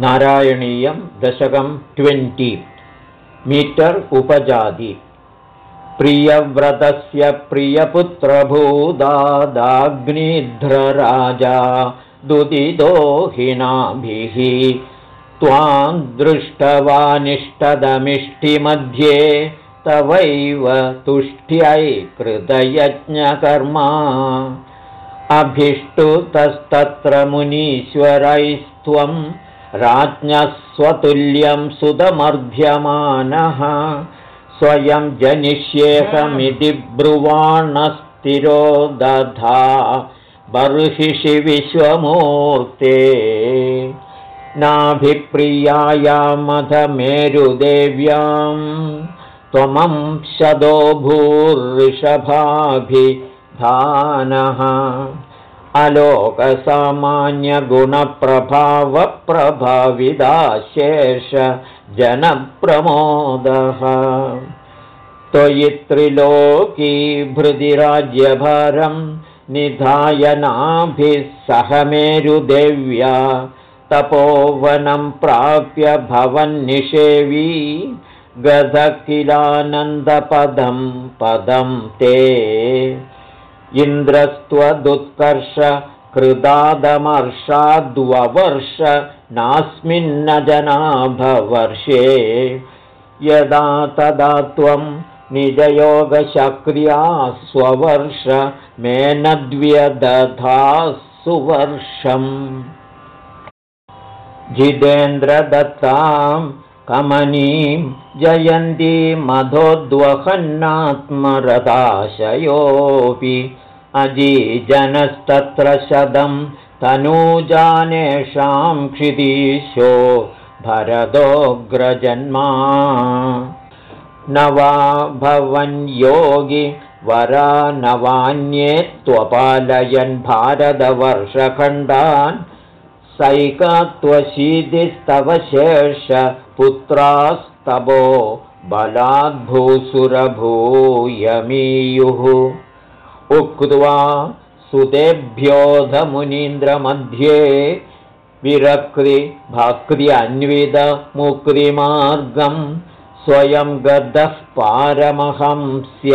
नारायणीयं दशकं twenty metre उपजाति। प्रियव्रतस्य प्रियपुत्रभूदादाग्निध्रराजा दुदिदोहिनाभिः त्वां दृष्टवानिष्टदमिष्टिमध्ये तवैव तुष्ट्यै कृतयज्ञकर्मा। अभिष्टुतस्तत्र मुनीश्वरैस्त्वं राज्ञः स्वतुल्यं सुतमर्ध्यमानः स्वयं जनिष्येकमिति ब्रुवाणस्तिरो दधा बर्हिषि विश्वमूर्ते। नाभिप्रियायामधमेरुदेव्यां त्वमं शदो भूर्षभाभिधानः अलोकसामान्यगुणप्रभावप्रभाविदाशेष जनप्रमोदः त्वयि त्रिलोकीभृदिराज्यभारं निधायनाभिः सहमेरुदेव्या तपोवनं प्राप्य भवन्निषेवी गध किलानन्दपदं पदं ते इन्द्रस्त्वदुत्कर्ष कृदादमर्षाद्ववर्ष नास्मिन्न जनाभवर्षे यदा तदा त्वं निजयोगशक्रिया स्ववर्ष मेनद्व्यदधा सुवर्षम्। जितेन्द्रदत्तां कमनीं जयन्ती मधोद्वहन्नात्मरदाशयोऽपि अजीजनस्तत्र शतं तनूजानेषां क्षितीशो भरदोऽग्रजन्मा न वा भवन्योगि वरा नवान्ये त्वपालयन् भारतवर्षखण्डान्। सैकत्वशीतिस्तव शेषपुत्रास्तवो बलाद्भूसुरभूयमीयुः उक्त्वा सुतेभ्योऽधमुनीन्द्रमध्ये विरक्तिभक्त्यन्वितमुक्तिमार्गं स्वयं गतः पारमहंस्य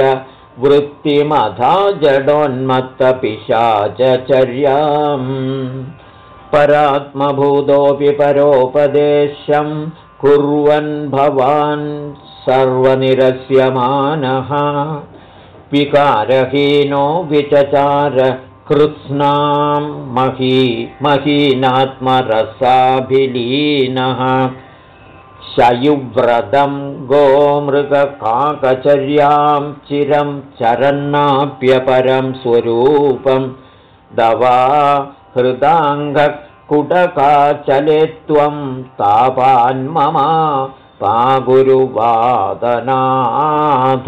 वृत्तिमधा जडोन्मत्तपिशाचर्याम् परात्मभूतोऽपि परोपदेशं कुर्वन् भवान् सर्वनिरस्यमानः विकारहीनो विचचार कृत्स्नां मही महीनात्मरसाभिलीनः। शयुव्रतं गोमृगकाकचर्यां चिरं चरन्नाप्यपरं स्वरूपं दवा हृदाङ्गकुटकाचले त्वं तापान्मम पागुरुवादनाथ